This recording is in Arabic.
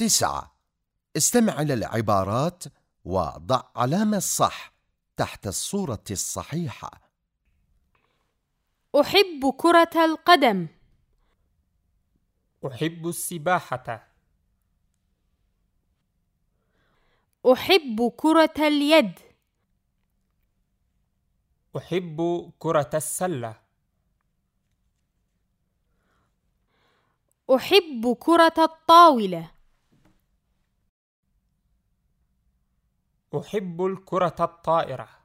تسعة. استمع إلى العبارات وضع علامة الصح تحت الصورة الصحيحة. أحب كرة القدم. أحب السباحة. أحب كرة اليد. أحب كرة السلة. أحب كرة الطاولة. أحب الكرة الطائرة.